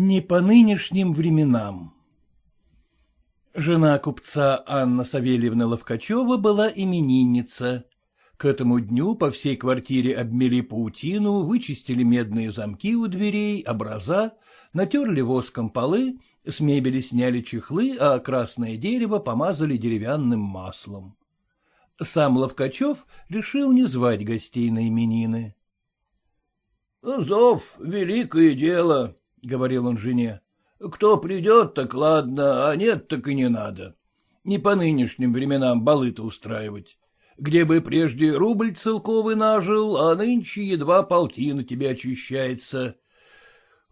Не по нынешним временам. Жена купца Анна Савельевна Ловкачева была именинница. К этому дню по всей квартире обмели паутину, вычистили медные замки у дверей, образа, натерли воском полы, с мебели сняли чехлы, а красное дерево помазали деревянным маслом. Сам Ловкачев решил не звать гостей на именины. — Зов — великое дело, — говорил он жене. — Кто придет, так ладно, а нет, так и не надо. Не по нынешним временам балы-то устраивать. Где бы прежде рубль целковый нажил, а нынче едва полтина тебе очищается.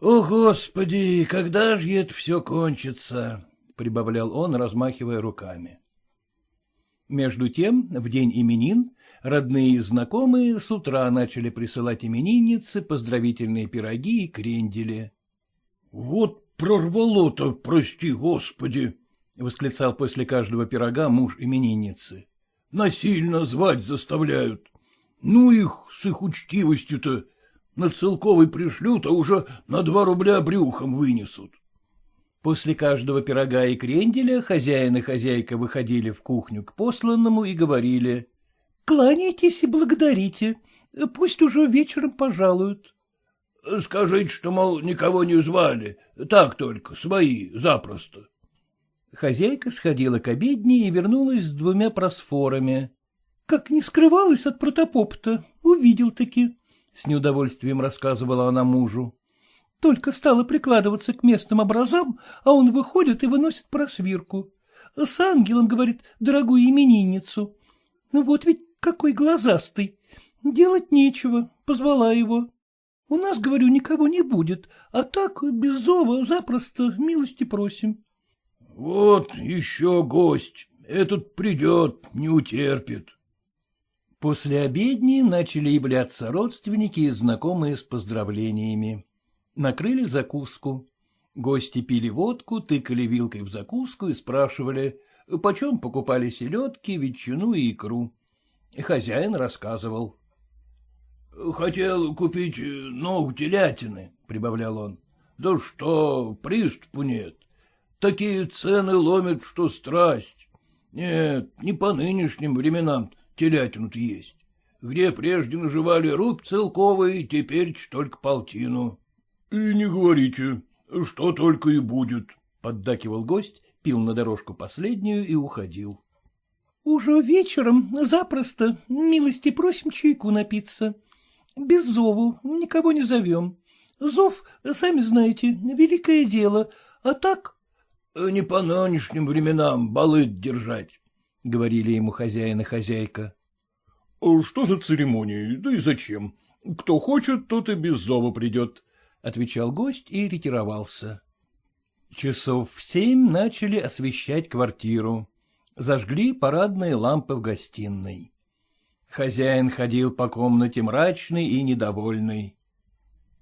О, Господи, когда же это все кончится? — прибавлял он, размахивая руками. Между тем, в день именин, родные и знакомые с утра начали присылать именинницы поздравительные пироги и крендели. — Вот прорвало-то, прости господи! — восклицал после каждого пирога муж именинницы. — Насильно звать заставляют. Ну их с их учтивостью-то. На целковый пришлют, а уже на два рубля брюхом вынесут. После каждого пирога и кренделя хозяин и хозяйка выходили в кухню к посланному и говорили. — Кланяйтесь и благодарите. Пусть уже вечером пожалуют. Скажите, что, мол, никого не звали, так только, свои, запросто. Хозяйка сходила к обедне и вернулась с двумя просфорами. — Как не скрывалась от протопопта, увидел-таки, — с неудовольствием рассказывала она мужу. Только стала прикладываться к местным образам, а он выходит и выносит просвирку. С ангелом, говорит, дорогую именинницу. Ну вот ведь какой глазастый. Делать нечего, позвала его. У нас, говорю, никого не будет, а так, без зова, запросто, милости просим. — Вот еще гость, этот придет, не утерпит. После обедни начали являться родственники и знакомые с поздравлениями. Накрыли закуску. Гости пили водку, тыкали вилкой в закуску и спрашивали, почем покупали селедки, ветчину и икру. Хозяин рассказывал. — Хотел купить э, ногу телятины, — прибавлял он. — Да что, приступу нет. Такие цены ломят, что страсть. Нет, не по нынешним временам телятину-то есть. Где прежде наживали рубь целковый, теперь только полтину. — И не говорите, что только и будет, — поддакивал гость, пил на дорожку последнюю и уходил. — Уже вечером запросто милости просим чайку напиться, без зову, никого не зовем. Зов, сами знаете, великое дело, а так... — Не по нынешним временам балыт держать, — говорили ему хозяин и хозяйка. — Что за церемонии, да и зачем? Кто хочет, тот и без зова придет, — отвечал гость и ретировался. Часов в семь начали освещать квартиру. Зажгли парадные лампы в гостиной. Хозяин ходил по комнате мрачный и недовольный.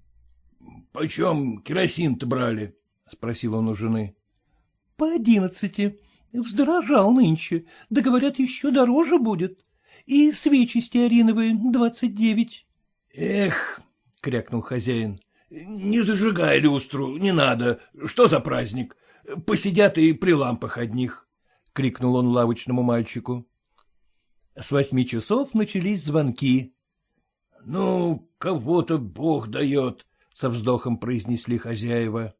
— Почем керосин-то брали? — спросил он у жены. — По одиннадцати. Вздорожал нынче, да, говорят, еще дороже будет. И свечи стеариновые двадцать девять. — Эх, — крякнул хозяин, — не зажигай люстру, не надо. Что за праздник? Посидят и при лампах одних, — крикнул он лавочному мальчику. С восьми часов начались звонки. — Ну, кого-то Бог дает, — со вздохом произнесли хозяева.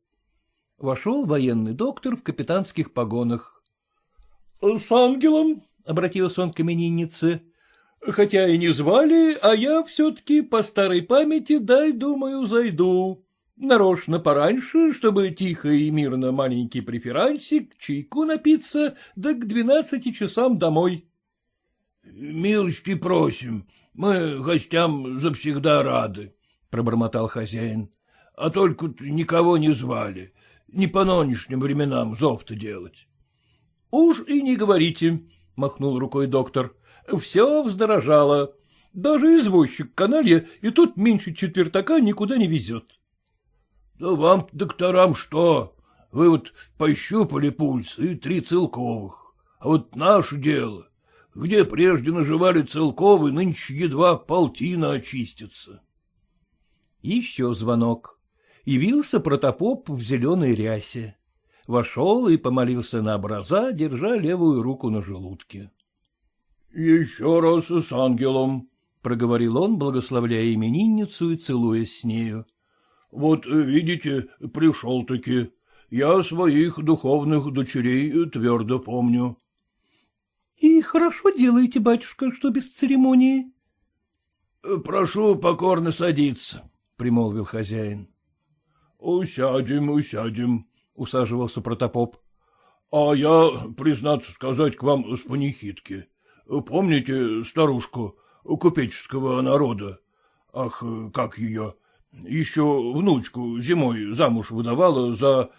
Вошел военный доктор в капитанских погонах. — С ангелом, — обратился он к имениннице, — хотя и не звали, а я все-таки по старой памяти, дай, думаю, зайду. Нарочно пораньше, чтобы тихо и мирно маленький преферансик, чайку напиться, да к двенадцати часам домой. — Милости просим, мы гостям завсегда рады, — пробормотал хозяин. — А только никого не звали. Не по нынешним временам зов-то делать. — Уж и не говорите, — махнул рукой доктор. — Все вздорожало. Даже извозчик каналья и тут меньше четвертака никуда не везет. — Да вам, докторам, что? Вы вот пощупали пульс и три целковых. А вот наше дело где прежде наживали целковый, нынче едва полтина очистится. Еще звонок. Явился протопоп в зеленой рясе. Вошел и помолился на образа, держа левую руку на желудке. — Еще раз с ангелом, — проговорил он, благословляя именинницу и целуясь с нею. — Вот, видите, пришел-таки. Я своих духовных дочерей твердо помню. — И хорошо делаете, батюшка, что без церемонии. — Прошу покорно садиться, — примолвил хозяин. — Усядем, усядем, — усаживался протопоп. — А я, признаться сказать, к вам с панихидки. Помните старушку купеческого народа? Ах, как ее? Еще внучку зимой замуж выдавала за...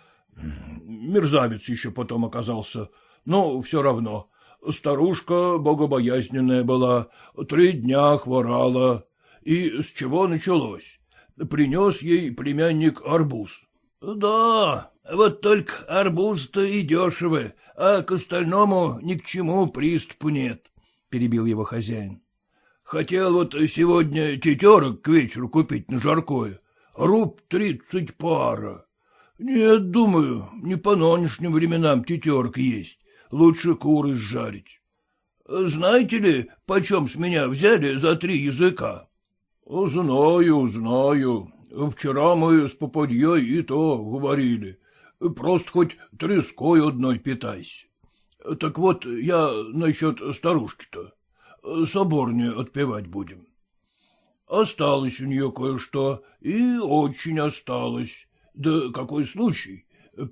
Мерзавец еще потом оказался, но все равно. Старушка богобоязненная была, три дня хворала. И с чего началось? Принес ей племянник арбуз. — Да, вот только арбуз-то и дешевый, а к остальному ни к чему приступу нет, — перебил его хозяин. — Хотел вот сегодня тетерок к вечеру купить на жаркое. Руб тридцать пара. Нет, думаю, не по нынешним временам тетерок есть. Лучше куры сжарить. Знаете ли, почем с меня взяли за три языка? — Знаю, знаю. Вчера мы с попадьей и то говорили. Просто хоть треской одной питайся. Так вот, я насчет старушки-то. Соборнее отпевать будем. Осталось у нее кое-что, и очень осталось. Да какой случай?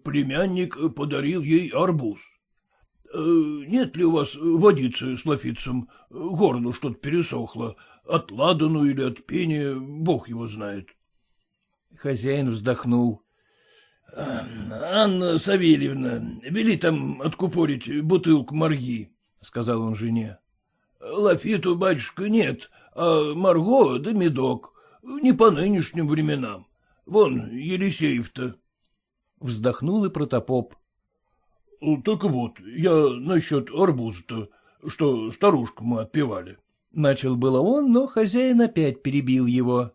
Племянник подарил ей арбуз. Э, нет ли у вас водицы с лафицем? Горло что-то пересохло. От ладану или от пения, бог его знает. Хозяин вздохнул. — Анна Савельевна, вели там откупорить бутылку марги, — сказал он жене. — Лафиту, батюшка, нет, а марго да медок. Не по нынешним временам. Вон Елисеев-то. Вздохнул и протопоп. — Так вот, я насчет арбуза-то, что старушку мы отпевали. Начал было он, но хозяин опять перебил его.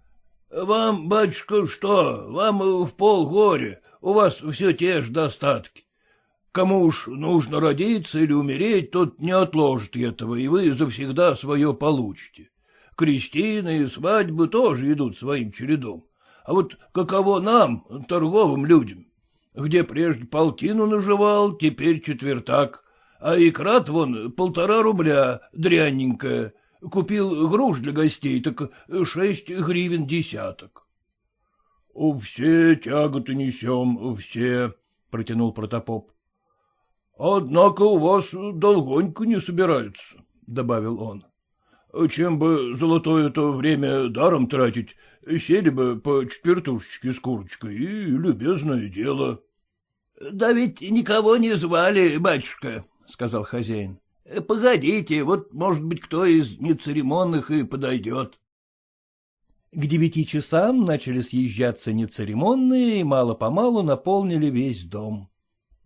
— Вам, батюшка, что, вам в полгоре, у вас все те же достатки. Кому уж нужно родиться или умереть, тот не отложит этого, и вы завсегда свое получите. Крестины и свадьбы тоже идут своим чередом. А вот каково нам, торговым людям? Где прежде полтину наживал, теперь четвертак. А икра вон полтора рубля, дрянненькая. Купил груш для гостей, так шесть гривен десяток. — Все тяготы несем, все, — протянул протопоп. — Однако у вас долгонько не собираются, — добавил он. Чем бы золотое-то время даром тратить, сели бы по четвертушечке с курочкой, и любезное дело. — Да ведь никого не звали, батюшка, — сказал хозяин. — Погодите, вот, может быть, кто из нецеремонных и подойдет. К девяти часам начали съезжаться нецеремонные и мало-помалу наполнили весь дом.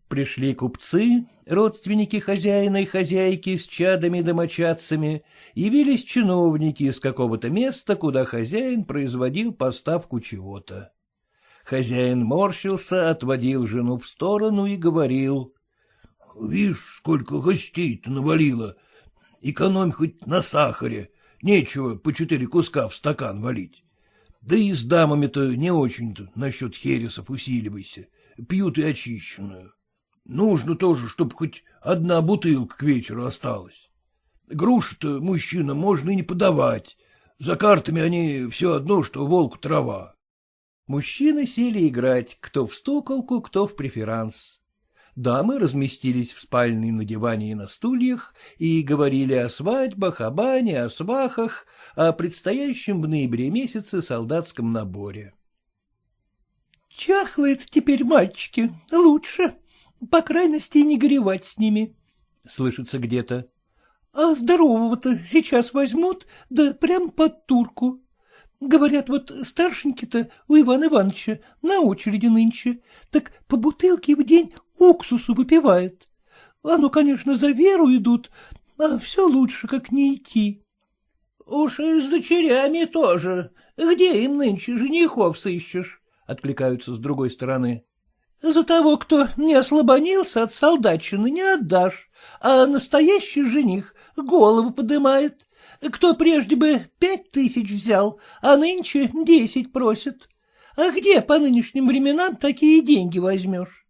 Пришли купцы, родственники хозяина и хозяйки с чадами домочадцами, явились чиновники из какого-то места, куда хозяин производил поставку чего-то. Хозяин морщился, отводил жену в сторону и говорил. — Видишь, сколько гостей-то навалило. Экономь хоть на сахаре. Нечего по четыре куска в стакан валить. Да и с дамами-то не очень-то насчет хересов усиливайся. Пьют и очищенную. Нужно тоже, чтобы хоть одна бутылка к вечеру осталась. Груши-то мужчинам можно и не подавать. За картами они все одно, что волк трава. Мужчины сели играть, кто в стуколку, кто в преферанс. Дамы разместились в спальне на диване и на стульях и говорили о свадьбах, о бане, о свахах, о предстоящем в ноябре месяце солдатском наборе. — Чахлые теперь мальчики, лучше, по крайности, не горевать с ними, — слышится где-то. — А здорового-то сейчас возьмут, да прям под турку. Говорят, вот старшенький-то у Ивана Ивановича на очереди нынче, так по бутылке в день уксусу выпивает. Оно, конечно, за веру идут, а все лучше, как не идти. — Уж и с дочерями тоже. Где им нынче женихов сыщешь? — откликаются с другой стороны. — За того, кто не ослабонился от солдатчины, не отдашь, а настоящий жених голову подымает. Кто прежде бы пять тысяч взял, а нынче десять просит. А где по нынешним временам такие деньги возьмешь?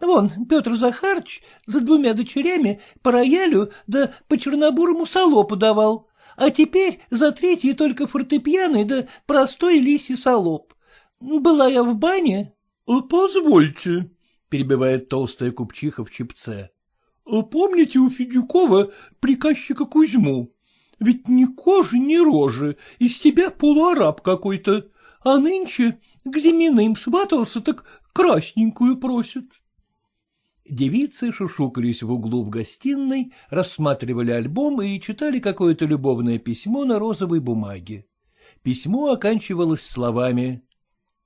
Вон, Петр Захарч за двумя дочерями по роялю да по чернобурому солопу давал, а теперь за третий только фортепиано да простой лисий солоп. Была я в бане. — Позвольте, — перебивает толстая купчиха в чипце. — Помните у Федюкова приказчика Кузьму? Ведь ни кожи, ни рожи, из себя полуараб какой-то, а нынче к Зиминым сватался, так красненькую просит. Девицы шушукались в углу в гостиной, рассматривали альбом и читали какое-то любовное письмо на розовой бумаге. Письмо оканчивалось словами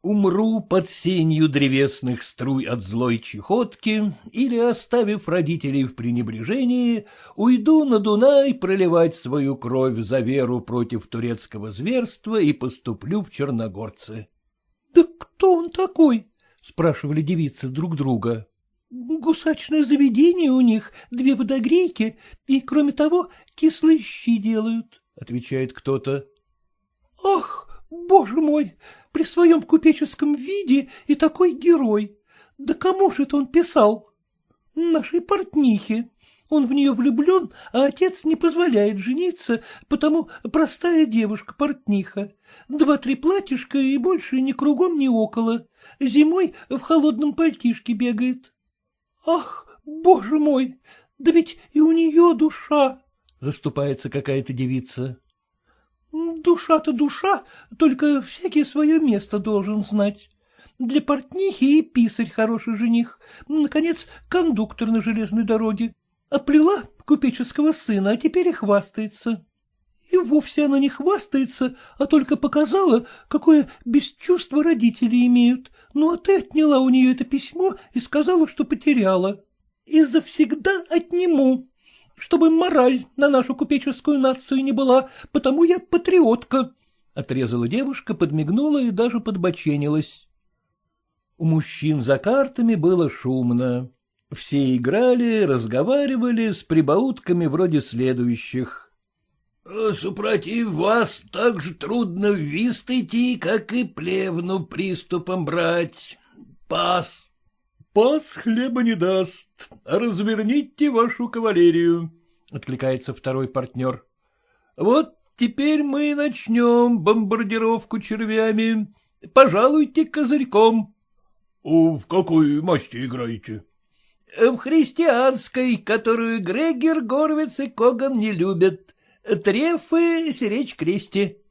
«Умру под сенью древесных струй от злой чехотки или, оставив родителей в пренебрежении, уйду на Дунай проливать свою кровь за веру против турецкого зверства и поступлю в Черногорцы». «Да кто он такой?» — спрашивали девицы друг друга. Гусачное заведение у них, две водогрейки, и, кроме того, кислые щи делают, — отвечает кто-то. — Ах, боже мой, при своем купеческом виде и такой герой! Да кому же это он писал? Нашей портнихе. Он в нее влюблен, а отец не позволяет жениться, потому простая девушка-портниха. Два-три платьишка и больше ни кругом, ни около. Зимой в холодном пальтишке бегает. Ах, боже мой, да ведь и у нее душа, — заступается какая-то девица. Душа-то душа, только всякий свое место должен знать. Для портнихи и писарь хороший жених, наконец, кондуктор на железной дороге. Отплела купеческого сына, а теперь и хвастается. И вовсе она не хвастается, а только показала, какое бесчувство родители имеют. Ну, а ты отняла у нее это письмо и сказала, что потеряла. И завсегда отниму, чтобы мораль на нашу купеческую нацию не была, потому я патриотка. Отрезала девушка, подмигнула и даже подбоченилась. У мужчин за картами было шумно. Все играли, разговаривали с прибаутками вроде следующих. — Супротив вас так же трудно в вист идти, как и плевну приступом брать. Пас. — Пас хлеба не даст. Разверните вашу кавалерию, — откликается второй партнер. — Вот теперь мы начнем бомбардировку червями. Пожалуйте козырьком. — В какой масти играете? — В христианской, которую Грегер, Горвиц и Коган не любят. Трефы сиречь крести. —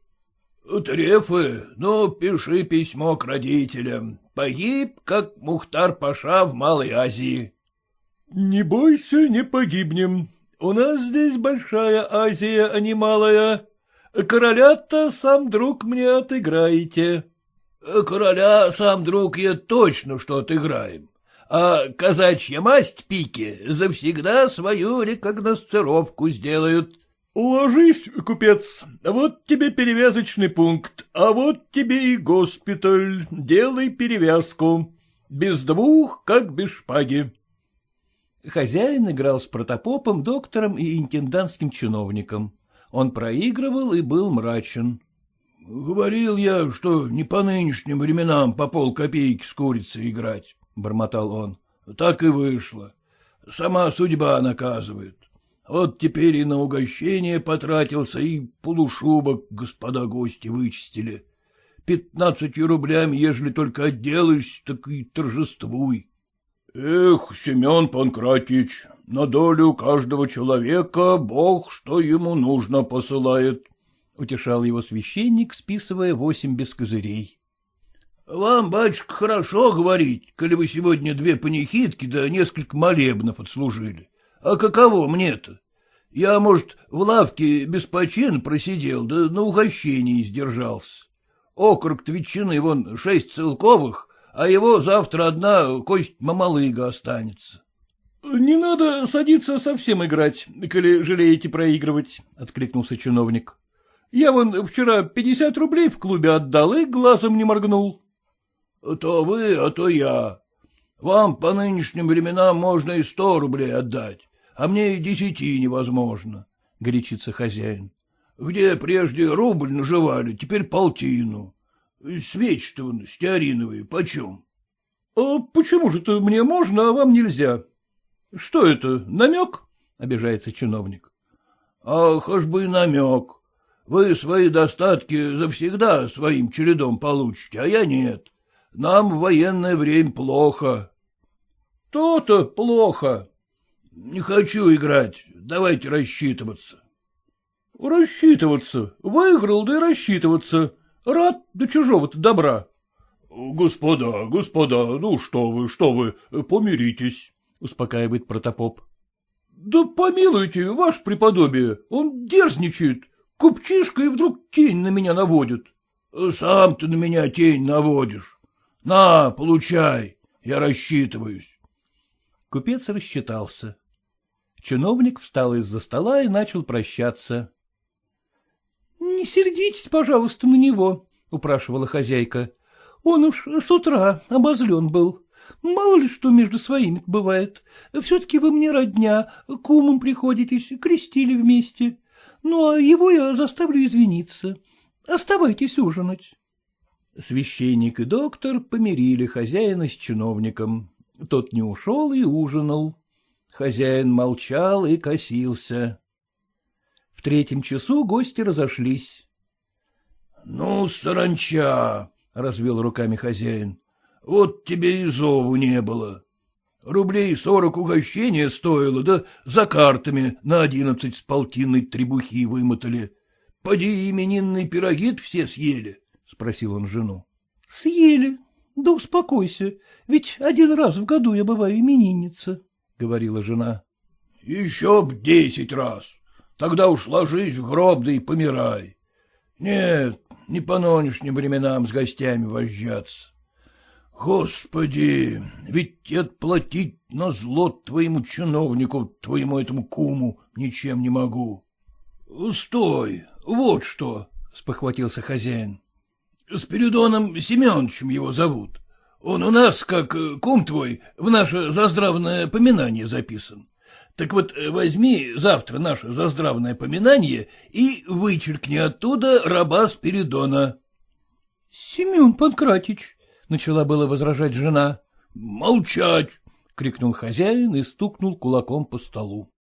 Трефы? Ну, пиши письмо к родителям. Погиб, как Мухтар-Паша в Малой Азии. — Не бойся, не погибнем. У нас здесь большая Азия, а не малая. Короля-то сам друг мне отыграете. — Короля сам друг я точно что отыграем. А казачья масть пики завсегда свою рекогносцировку сделают. — Ложись, купец, вот тебе перевязочный пункт, а вот тебе и госпиталь, делай перевязку. Без двух, как без шпаги. Хозяин играл с протопопом, доктором и интендантским чиновником. Он проигрывал и был мрачен. — Говорил я, что не по нынешним временам по полкопейки с курицей играть, — бормотал он. — Так и вышло. Сама судьба наказывает. Вот теперь и на угощение потратился, и полушубок господа гости вычистили. Пятнадцатью рублями, ежели только отделаешься, так и торжествуй. Эх, Семен Панкратич, на долю каждого человека Бог что ему нужно посылает, — утешал его священник, списывая восемь без козырей. — Вам, батюшка, хорошо говорить, коли вы сегодня две панихидки да несколько молебнов отслужили. А каково мне-то? Я, может, в лавке без почин просидел, да на угощении сдержался. Округ ветчины вон шесть целковых, а его завтра одна кость мамалыга останется. — Не надо садиться совсем играть, коли жалеете проигрывать, — откликнулся чиновник. — Я вон вчера пятьдесят рублей в клубе отдал и глазом не моргнул. То вы, а то я. Вам по нынешним временам можно и сто рублей отдать, а мне и десяти невозможно, — горячится хозяин. Где прежде рубль наживали, теперь полтину. Свечи-то вон стеариновые, почем? — А почему же это мне можно, а вам нельзя? Что это, намек? — обижается чиновник. — Ах, аж бы и намек. Вы свои достатки завсегда своим чередом получите, а я нет. Нам в военное время плохо. То-то плохо. Не хочу играть, давайте рассчитываться. Рассчитываться? Выиграл, да и рассчитываться. Рад до чужого-то добра. Господа, господа, ну что вы, что вы, помиритесь, успокаивает протопоп. Да помилуйте, ваше преподобие, он дерзничает. Купчишка и вдруг тень на меня наводит. Сам ты на меня тень наводишь. На, получай, я рассчитываюсь. Купец рассчитался. Чиновник встал из-за стола и начал прощаться. — Не сердитесь, пожалуйста, на него, — упрашивала хозяйка. — Он уж с утра обозлен был. Мало ли что между своими бывает. Все-таки вы мне родня, кумом приходитесь, крестили вместе. Ну, а его я заставлю извиниться. Оставайтесь ужинать. Священник и доктор помирили хозяина с чиновником. Тот не ушел и ужинал. Хозяин молчал и косился. В третьем часу гости разошлись. — Ну, саранча, — развел руками хозяин, — вот тебе и зову не было. Рублей сорок угощения стоило, да за картами на одиннадцать с полтинной требухи вымотали. Поди именинные пироги все съели, — спросил он жену. — Съели. Да успокойся, ведь один раз в году я бываю именинница, — говорила жена. — Еще б десять раз. Тогда уж ложись в гроб да и помирай. Нет, не по нынешним временам с гостями возжаться. Господи, ведь отплатить на зло твоему чиновнику, твоему этому куму, ничем не могу. — Стой, вот что, — спохватился хозяин. — Спиридоном Семеновичем его зовут. Он у нас, как кум твой, в наше заздравное поминание записан. Так вот, возьми завтра наше заздравное поминание и вычеркни оттуда раба Спиридона. — Семен Панкратич, — начала было возражать жена. — Молчать! — крикнул хозяин и стукнул кулаком по столу.